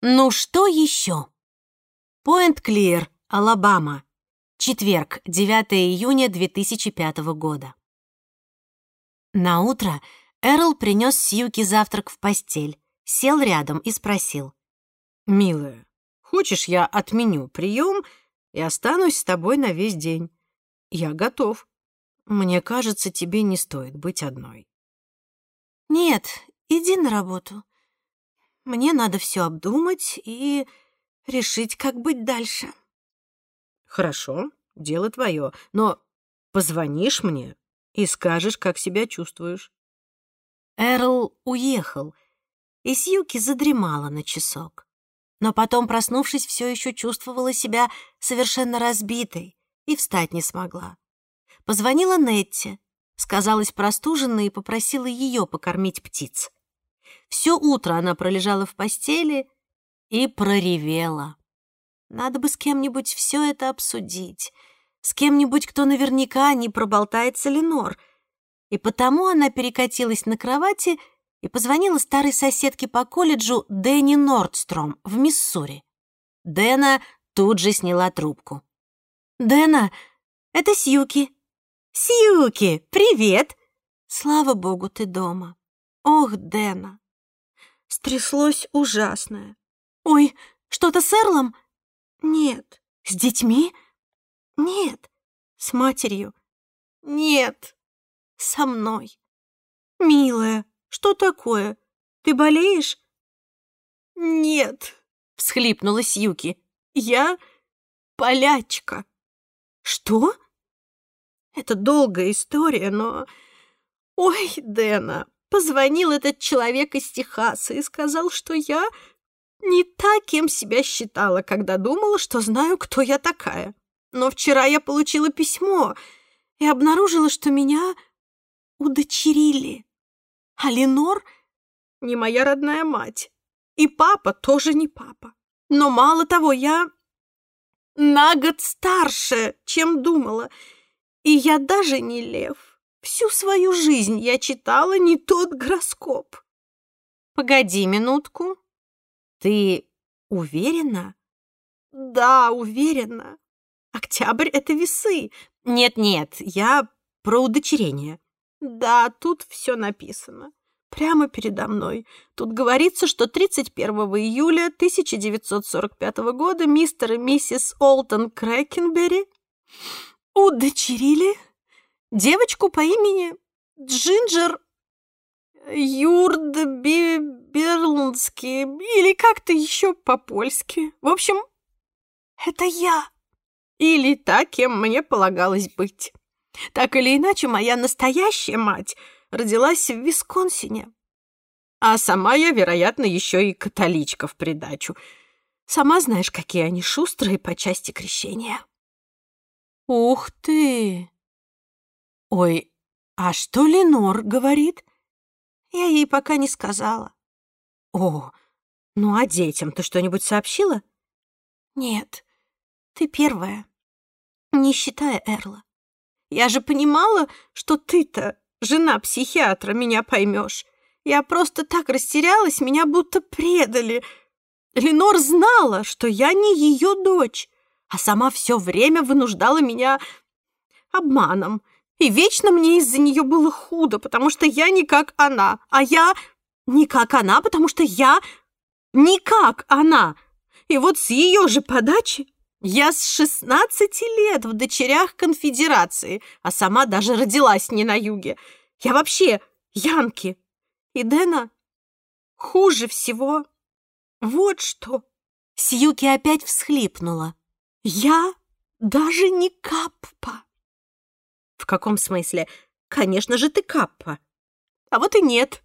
Ну что еще? Пойнт-Клир, Алабама. Четверг, 9 июня 2005 года. На утро Эрл принес Сьюки завтрак в постель, сел рядом и спросил. «Милая, хочешь, я отменю прием и останусь с тобой на весь день? Я готов. Мне кажется, тебе не стоит быть одной». «Нет, иди на работу. Мне надо все обдумать и решить, как быть дальше». «Хорошо, дело твое, но позвонишь мне и скажешь, как себя чувствуешь». Эрл уехал, и Сьюки задремала на часок. Но потом, проснувшись, все еще чувствовала себя совершенно разбитой и встать не смогла. Позвонила Нетти, сказалась простуженной и попросила ее покормить птиц. Все утро она пролежала в постели и проревела. Надо бы с кем-нибудь все это обсудить, с кем-нибудь, кто наверняка не проболтается Ленор. И потому она перекатилась на кровати и позвонила старой соседке по колледжу Дэнни Нордстром в Миссури. Дэна тут же сняла трубку. «Дэна, это Сьюки». «Сьюки, привет!» «Слава богу, ты дома». «Ох, Дэна!» Стряслось ужасное. «Ой, что-то с Эрлом?» Нет. С детьми? Нет. С матерью? Нет. Со мной. Милая, что такое? Ты болеешь? Нет, всхлипнула Сьюки. Я полячка. Что? Это долгая история, но... Ой, Дэна, позвонил этот человек из Техаса и сказал, что я не та, кем себя считала, когда думала, что знаю, кто я такая. Но вчера я получила письмо и обнаружила, что меня удочерили. А Ленор не моя родная мать. И папа тоже не папа. Но мало того, я на год старше, чем думала. И я даже не лев. Всю свою жизнь я читала не тот гороскоп. Погоди минутку, ты уверена? Да, уверена. Октябрь — это весы. Нет-нет, я про удочерение. Да, тут все написано. Прямо передо мной. Тут говорится, что 31 июля 1945 года мистер и миссис Олтон Крэкенбери удочерили девочку по имени Джинджер Юрдберлунский или как-то еще по-польски. В общем, это я. Или та, кем мне полагалось быть. Так или иначе, моя настоящая мать родилась в Висконсине. А сама я, вероятно, еще и католичка в придачу. Сама знаешь, какие они шустрые по части крещения. Ух ты! Ой, а что Ленор говорит? Я ей пока не сказала. О, ну а детям ты что-нибудь сообщила? Нет, ты первая, не считая Эрла. Я же понимала, что ты-то, жена психиатра, меня поймешь. Я просто так растерялась, меня будто предали. Ленор знала, что я не ее дочь, а сама все время вынуждала меня обманом. И вечно мне из-за нее было худо, потому что я не как она, а я не как она, потому что я не как она. И вот с ее же подачи я с 16 лет в дочерях конфедерации, а сама даже родилась не на юге. Я вообще янки. И Дэна хуже всего. Вот что. Сьюки опять всхлипнула. Я даже не каппа. Каком смысле? Конечно же, ты Каппа. А вот и нет.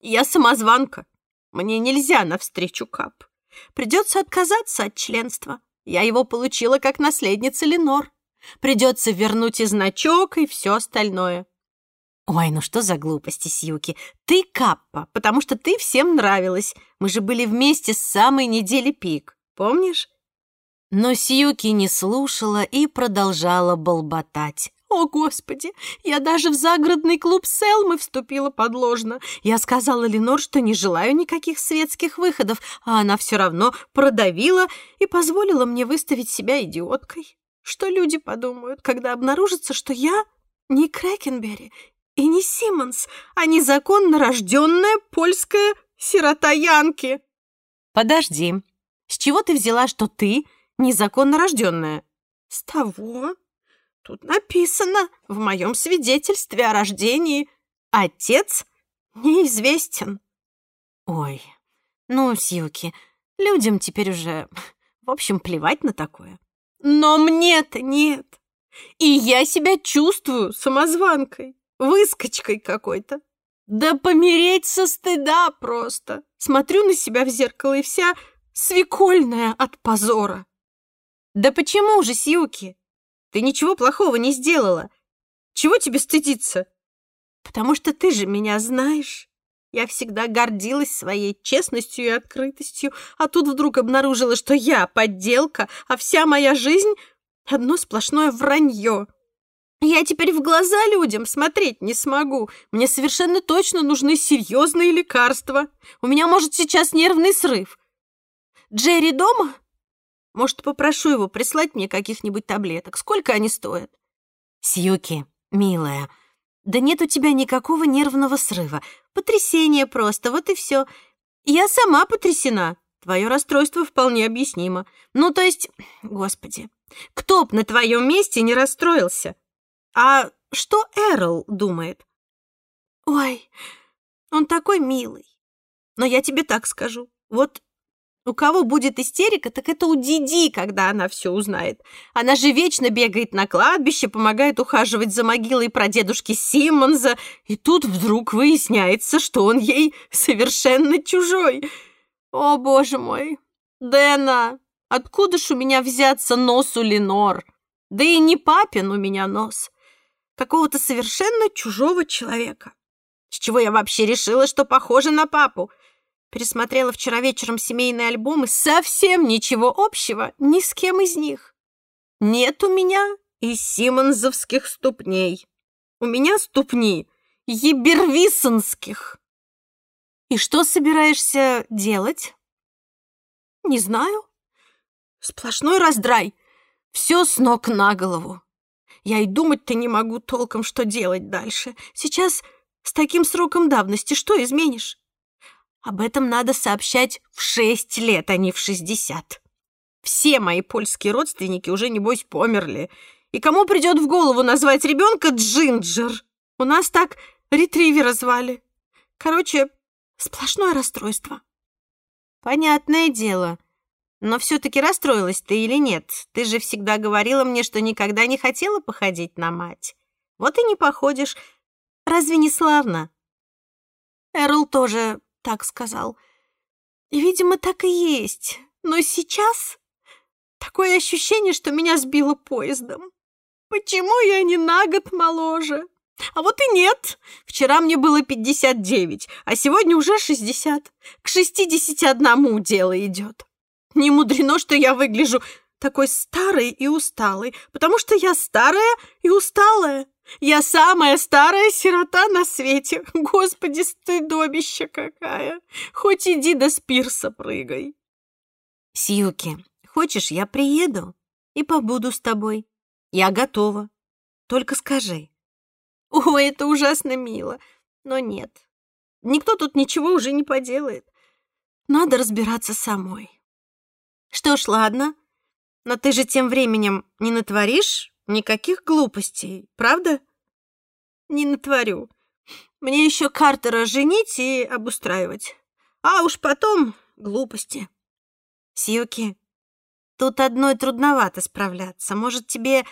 Я самозванка. Мне нельзя навстречу Кап. Придется отказаться от членства. Я его получила как наследница Ленор. Придется вернуть и значок, и все остальное. Ой, ну что за глупости, Сьюки. Ты Каппа, потому что ты всем нравилась. Мы же были вместе с самой недели пик. Помнишь? Но Сьюки не слушала и продолжала болботать О, Господи, я даже в загородный клуб Селмы вступила подложно. Я сказала Ленор, что не желаю никаких светских выходов, а она все равно продавила и позволила мне выставить себя идиоткой. Что люди подумают, когда обнаружится, что я не Крэкенберри и не Симмонс, а незаконно рожденная польская сирота Янки? Подожди, с чего ты взяла, что ты незаконно рожденная? С того, Тут написано в моем свидетельстве о рождении «Отец неизвестен». Ой, ну, Сьюки, людям теперь уже, в общем, плевать на такое. Но мне-то нет. И я себя чувствую самозванкой, выскочкой какой-то. Да помереть со стыда просто. Смотрю на себя в зеркало и вся свекольная от позора. Да почему же, Сьюки? Ты ничего плохого не сделала. Чего тебе стыдиться? Потому что ты же меня знаешь. Я всегда гордилась своей честностью и открытостью, а тут вдруг обнаружила, что я подделка, а вся моя жизнь — одно сплошное вранье. Я теперь в глаза людям смотреть не смогу. Мне совершенно точно нужны серьезные лекарства. У меня, может, сейчас нервный срыв. Джерри дома? Может, попрошу его прислать мне каких-нибудь таблеток? Сколько они стоят?» «Сьюки, милая, да нет у тебя никакого нервного срыва. Потрясение просто, вот и все. Я сама потрясена. Твое расстройство вполне объяснимо. Ну, то есть, господи, кто б на твоем месте не расстроился? А что Эрл думает?» «Ой, он такой милый. Но я тебе так скажу. Вот у кого будет истерика, так это у Диди, когда она все узнает. Она же вечно бегает на кладбище, помогает ухаживать за могилой прадедушки Симмонза, и тут вдруг выясняется, что он ей совершенно чужой. О, боже мой! Дэна, откуда ж у меня взяться нос у Ленор? Да и не папин у меня нос. Какого-то совершенно чужого человека. С чего я вообще решила, что похожа на папу? Пересмотрела вчера вечером семейные альбомы. Совсем ничего общего ни с кем из них. Нет у меня и симонзовских ступней. У меня ступни ебервисонских. И что собираешься делать? Не знаю. Сплошной раздрай. Все с ног на голову. Я и думать-то не могу толком, что делать дальше. Сейчас с таким сроком давности что изменишь? Об этом надо сообщать в шесть лет, а не в шестьдесят. Все мои польские родственники уже, небось, померли. И кому придет в голову назвать ребенка Джинджер? У нас так ретривера звали. Короче, сплошное расстройство. Понятное дело. Но все-таки расстроилась ты или нет? Ты же всегда говорила мне, что никогда не хотела походить на мать. Вот и не походишь. Разве не славно? Эрл тоже так сказал. Видимо, так и есть. Но сейчас такое ощущение, что меня сбило поездом. Почему я не на год моложе? А вот и нет. Вчера мне было 59, а сегодня уже 60. К 61 дело идет. Не мудрено, что я выгляжу такой старой и усталой, потому что я старая и усталая. Я самая старая сирота на свете. Господи, стыдобище какая. Хоть иди до спирса прыгай. Сьюки, хочешь, я приеду и побуду с тобой. Я готова. Только скажи. Ой, это ужасно мило. Но нет, никто тут ничего уже не поделает. Надо разбираться самой. Что ж, ладно. Но ты же тем временем не натворишь Никаких глупостей, правда? Не натворю. Мне еще Картера женить и обустраивать. А уж потом глупости. Сьюки, тут одной трудновато справляться. Может, тебе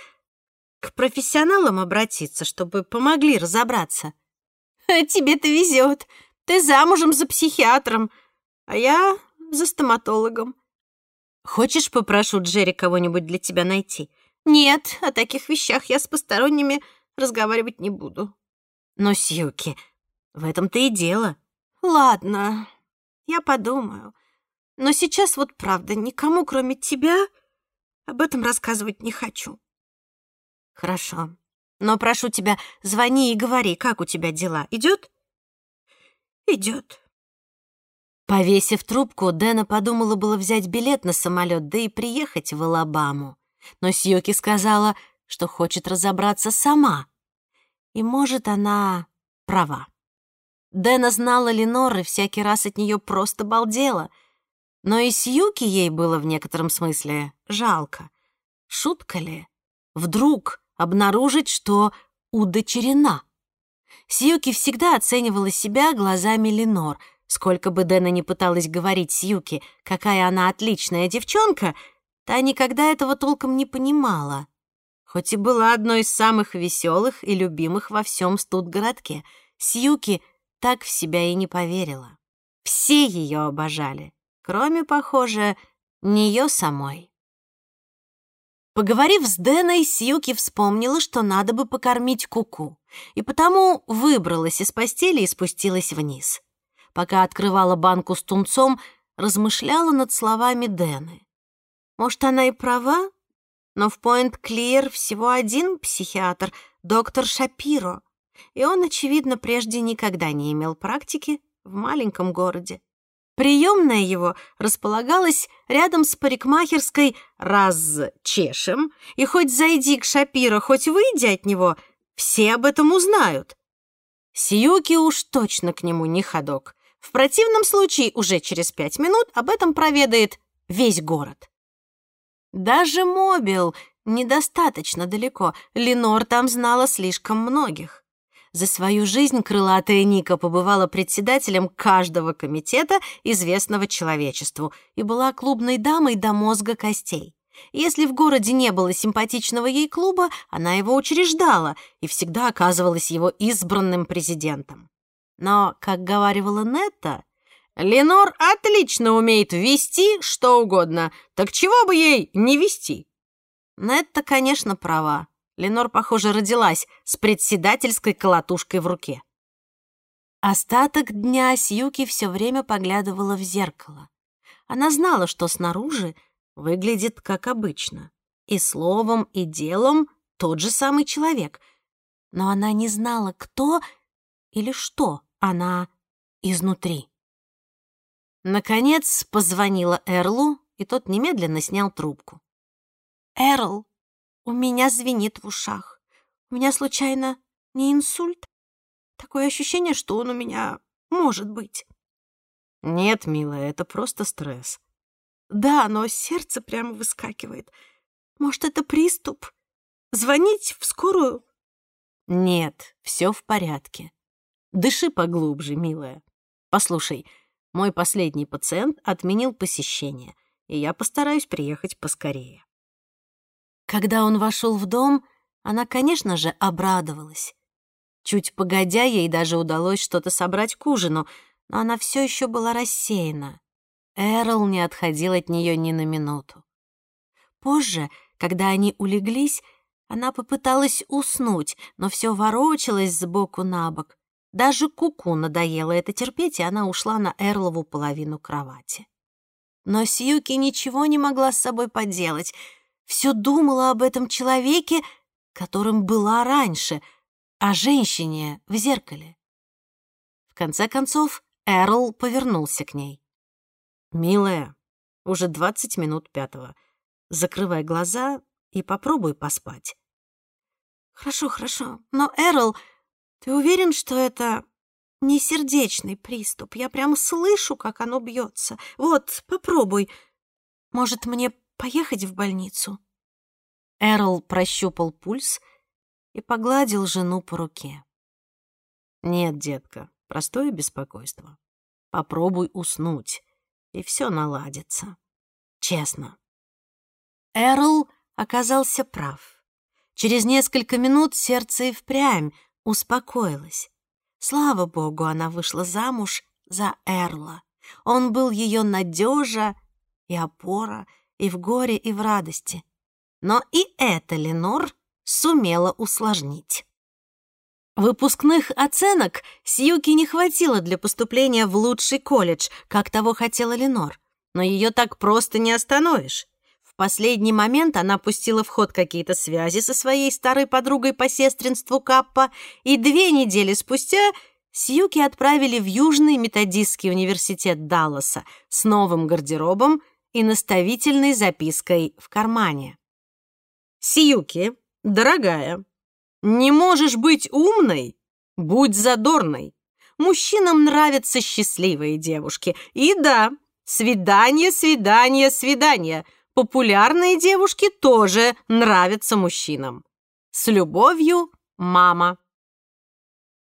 к профессионалам обратиться, чтобы помогли разобраться? А тебе-то везет. Ты замужем за психиатром, а я за стоматологом. Хочешь, попрошу Джерри кого-нибудь для тебя найти? Нет, о таких вещах я с посторонними разговаривать не буду. Но, Сьюки, в этом-то и дело. Ладно, я подумаю. Но сейчас вот правда, никому, кроме тебя, об этом рассказывать не хочу. Хорошо. Но прошу тебя, звони и говори, как у тебя дела. Идет? Идет. Повесив трубку, Дэна подумала было взять билет на самолет, да и приехать в Алабаму. Но Сьюки сказала, что хочет разобраться сама. И, может, она права. Дэна знала Ленор и всякий раз от нее просто балдела. Но и Сьюки ей было в некотором смысле жалко. Шутка ли? Вдруг обнаружить, что удочерена. Сьюки всегда оценивала себя глазами Ленор. Сколько бы Дэна ни пыталась говорить Сьюки, какая она отличная девчонка, та никогда этого толком не понимала. Хоть и была одной из самых веселых и любимых во всем студгородке, Сьюки так в себя и не поверила. Все ее обожали, кроме, похоже, нее самой. Поговорив с Дэной, Сьюки вспомнила, что надо бы покормить Куку, и потому выбралась из постели и спустилась вниз. Пока открывала банку с тунцом, размышляла над словами Дэны. Может, она и права, но в Пойнт-Клир всего один психиатр, доктор Шапиро, и он, очевидно, прежде никогда не имел практики в маленьком городе. Приемная его располагалась рядом с парикмахерской «Раз чешем», и хоть зайди к Шапиро, хоть выйди от него, все об этом узнают. Сиюки уж точно к нему не ходок. В противном случае уже через пять минут об этом проведает весь город. Даже Мобил недостаточно далеко, Ленор там знала слишком многих. За свою жизнь крылатая Ника побывала председателем каждого комитета, известного человечеству, и была клубной дамой до мозга костей. Если в городе не было симпатичного ей клуба, она его учреждала и всегда оказывалась его избранным президентом. Но, как говаривала Нетта, Ленор отлично умеет вести что угодно, так чего бы ей не вести? Нетта, конечно, права. Ленор, похоже, родилась с председательской колотушкой в руке. Остаток дня Сьюки все время поглядывала в зеркало. Она знала, что снаружи выглядит как обычно. И словом, и делом тот же самый человек. Но она не знала, кто или что она изнутри. Наконец позвонила Эрлу, и тот немедленно снял трубку. «Эрл, у меня звенит в ушах. У меня, случайно, не инсульт? Такое ощущение, что он у меня может быть. Нет, милая, это просто стресс. Да, но сердце прямо выскакивает. Может, это приступ? Звонить в скорую? Нет, все в порядке. Дыши поглубже, милая. Послушай, мой последний пациент отменил посещение, и я постараюсь приехать поскорее. Когда он вошел в дом, она, конечно же, обрадовалась. Чуть погодя, ей даже удалось что-то собрать к ужину, но она все еще была рассеяна. Эрл не отходил от нее ни на минуту. Позже, когда они улеглись, она попыталась уснуть, но все ворочалось сбоку на бок. Даже Куку надоело это терпеть, и она ушла на Эрлову половину кровати. Но Сьюки ничего не могла с собой поделать — все думала об этом человеке, которым была раньше, о женщине в зеркале. В конце концов, Эрл повернулся к ней. «Милая, уже двадцать минут пятого. Закрывай глаза и попробуй поспать». «Хорошо, хорошо. Но, Эрл, ты уверен, что это не сердечный приступ? Я прямо слышу, как оно бьется. Вот, попробуй. Может, мне поехать в больницу?» Эрл прощупал пульс и погладил жену по руке. «Нет, детка, простое беспокойство. Попробуй уснуть, и все наладится. Честно». Эрл оказался прав. Через несколько минут сердце и впрямь успокоилось. Слава богу, она вышла замуж за Эрла. Он был ее надежа и опора, и в горе, и в радости. Но и это Ленор сумела усложнить. Выпускных оценок Сьюки не хватило для поступления в лучший колледж, как того хотела Ленор. Но ее так просто не остановишь. Последний момент она пустила в ход какие-то связи со своей старой подругой по сестринству Каппа, и две недели спустя Сьюки отправили в Южный методистский университет Далласа с новым гардеробом и наставительной запиской в кармане. «Сьюки, дорогая, не можешь быть умной? Будь задорной. Мужчинам нравятся счастливые девушки. И да, свидание, свидание, свидание. Популярные девушки тоже нравятся мужчинам. С любовью, мама.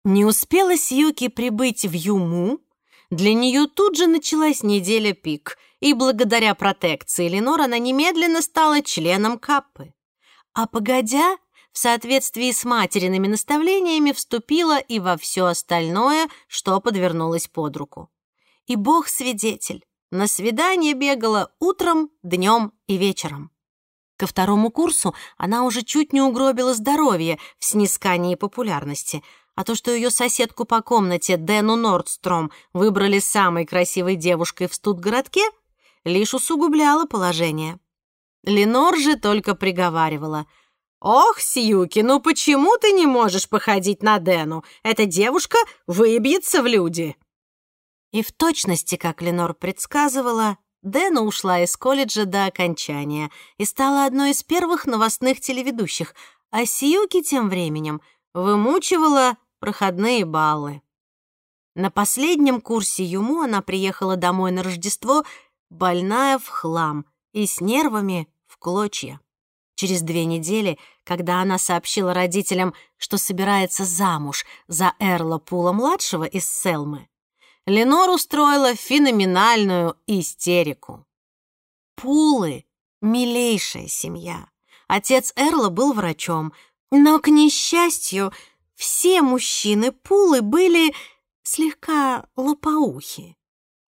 Не успела Сьюки прибыть в Юму, для нее тут же началась неделя пик, и благодаря протекции Ленор она немедленно стала членом Каппы. А погодя, в соответствии с материными наставлениями вступила и во все остальное, что подвернулось под руку. И Бог свидетель, на свидание бегала утром, днем и вечером. Ко второму курсу она уже чуть не угробила здоровье в снискании популярности, а то, что ее соседку по комнате Дэну Нордстром выбрали самой красивой девушкой в студгородке, лишь усугубляло положение. Ленор же только приговаривала. «Ох, Сьюки, ну почему ты не можешь походить на Дэну? Эта девушка выбьется в люди!» И в точности, как Ленор предсказывала, Дэна ушла из колледжа до окончания и стала одной из первых новостных телеведущих, а Сьюки тем временем вымучивала проходные баллы. На последнем курсе ЮМУ она приехала домой на Рождество, больная в хлам и с нервами в клочья. Через две недели, когда она сообщила родителям, что собирается замуж за Эрла Пула-младшего из Селмы, Ленор устроила феноменальную истерику. Пулы — милейшая семья. Отец Эрла был врачом, но, к несчастью, все мужчины Пулы были слегка лопоухи.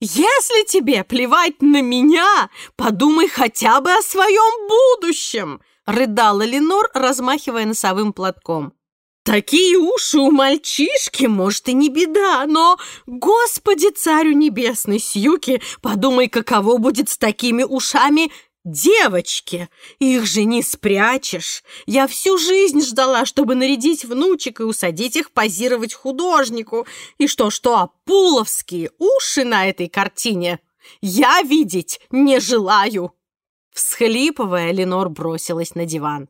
«Если тебе плевать на меня, подумай хотя бы о своем будущем!» — рыдала Ленор, размахивая носовым платком. Такие уши у мальчишки, может, и не беда, но, Господи, царю небесный, Сьюки, подумай, каково будет с такими ушами девочке. Их же не спрячешь. Я всю жизнь ждала, чтобы нарядить внучек и усадить их позировать художнику. И что-что, а пуловские уши на этой картине я видеть не желаю. Всхлипывая, Ленор бросилась на диван.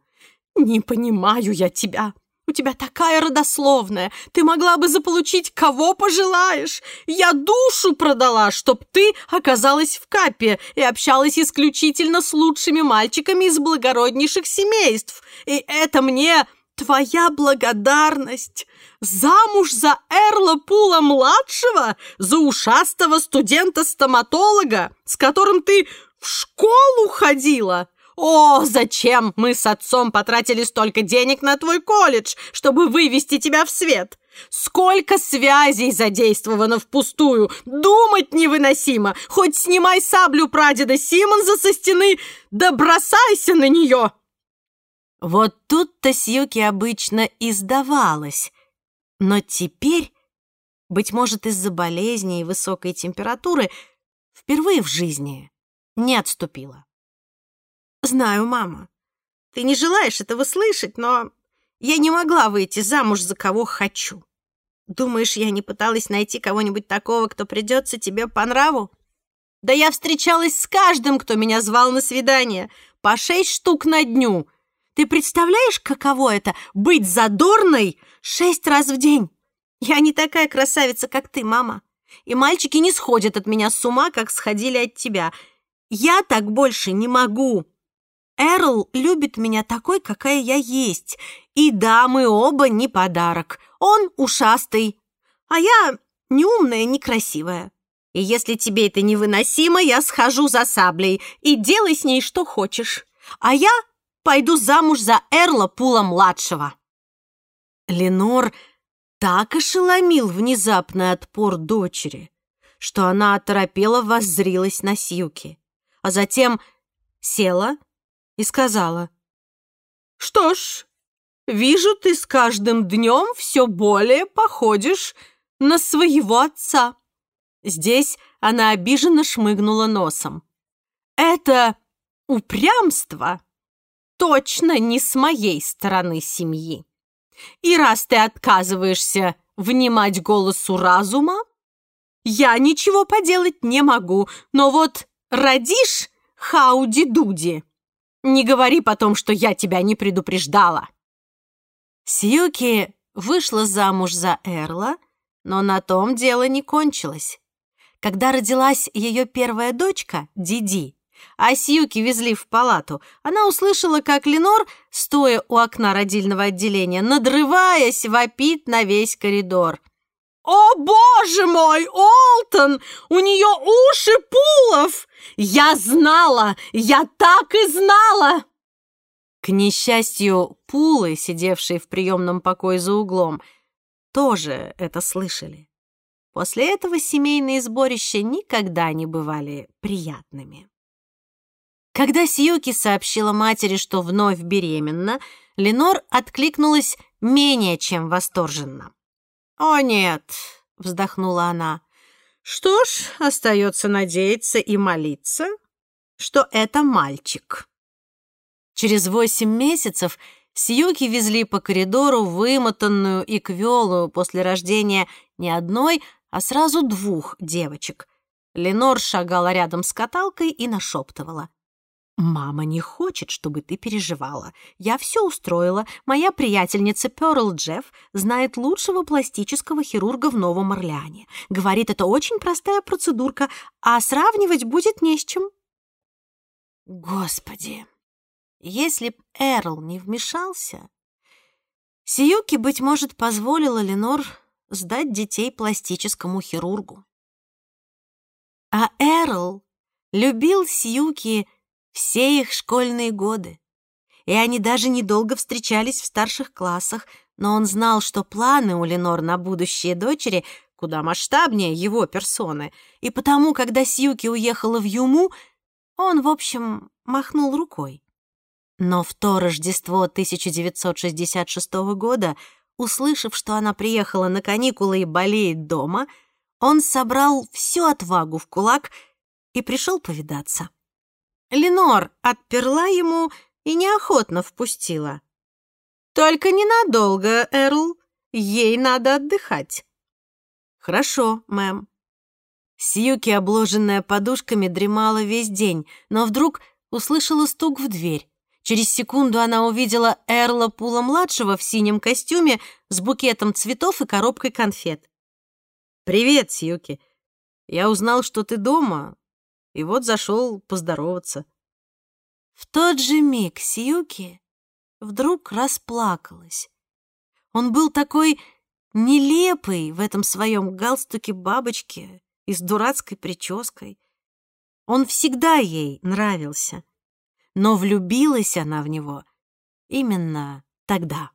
«Не понимаю я тебя. У тебя такая родословная. Ты могла бы заполучить кого пожелаешь. Я душу продала, чтоб ты оказалась в капе и общалась исключительно с лучшими мальчиками из благороднейших семейств. И это мне твоя благодарность. Замуж за Эрла Пула-младшего? За ушастого студента-стоматолога, с которым ты в школу ходила?» «О, зачем мы с отцом потратили столько денег на твой колледж, чтобы вывести тебя в свет? Сколько связей задействовано впустую! Думать невыносимо! Хоть снимай саблю прадеда Симонса со стены, да бросайся на нее!» Вот тут-то Сьюки обычно и сдавалась. Но теперь, быть может, из-за болезни и высокой температуры, впервые в жизни не отступила. «Знаю, мама. Ты не желаешь этого слышать, но я не могла выйти замуж за кого хочу. Думаешь, я не пыталась найти кого-нибудь такого, кто придется тебе по нраву? Да я встречалась с каждым, кто меня звал на свидание. По шесть штук на дню. Ты представляешь, каково это — быть задорной шесть раз в день? Я не такая красавица, как ты, мама. И мальчики не сходят от меня с ума, как сходили от тебя. Я так больше не могу. Эрл любит меня такой, какая я есть. И да, мы оба не подарок. Он ушастый, а я неумная, некрасивая. И если тебе это невыносимо, я схожу за саблей и делай с ней что хочешь. А я пойду замуж за Эрла Пула-младшего». Ленор так ошеломил внезапный отпор дочери, что она оторопела воззрилась на Сьюки, а затем села и сказала, «Что ж, вижу, ты с каждым днем все более походишь на своего отца». Здесь она обиженно шмыгнула носом. «Это упрямство точно не с моей стороны семьи. И раз ты отказываешься внимать голосу разума, я ничего поделать не могу, но вот родишь Хауди-Дуди, не говори потом, что я тебя не предупреждала. Сьюки вышла замуж за Эрла, но на том дело не кончилось. Когда родилась ее первая дочка, Диди, а Сьюки везли в палату, она услышала, как Ленор, стоя у окна родильного отделения, надрываясь, вопит на весь коридор. «О, боже мой, Олтон! У нее уши пулов! Я знала! Я так и знала!» К несчастью, пулы, сидевшие в приемном покое за углом, тоже это слышали. После этого семейные сборища никогда не бывали приятными. Когда Сьюки сообщила матери, что вновь беременна, Ленор откликнулась менее чем восторженно. «О нет», — вздохнула она, — «что ж, остается надеяться и молиться, что это мальчик». Через восемь месяцев Сьюки везли по коридору вымотанную и квелую после рождения не одной, а сразу двух девочек. Ленор шагала рядом с каталкой и нашептывала. «Мама не хочет, чтобы ты переживала. Я все устроила. Моя приятельница Перл Джефф знает лучшего пластического хирурга в Новом Орлеане. Говорит, это очень простая процедурка, а сравнивать будет не с чем». Господи, если б Эрл не вмешался, Сиюки, быть может, позволила Ленор сдать детей пластическому хирургу. А Эрл любил Сьюки все их школьные годы. И они даже недолго встречались в старших классах, но он знал, что планы у Ленор на будущее дочери куда масштабнее его персоны, и потому, когда Сьюки уехала в Юму, он, в общем, махнул рукой. Но в то Рождество 1966 года, услышав, что она приехала на каникулы и болеет дома, он собрал всю отвагу в кулак и пришел повидаться. Ленор отперла ему и неохотно впустила. «Только ненадолго, Эрл. Ей надо отдыхать». «Хорошо, мэм». Сьюки, обложенная подушками, дремала весь день, но вдруг услышала стук в дверь. Через секунду она увидела Эрла Пула-младшего в синем костюме с букетом цветов и коробкой конфет. «Привет, Сьюки. Я узнал, что ты дома, и вот зашел поздороваться. В тот же миг Сьюки вдруг расплакалась. Он был такой нелепый в этом своем галстуке бабочки и с дурацкой прической. Он всегда ей нравился, но влюбилась она в него именно тогда.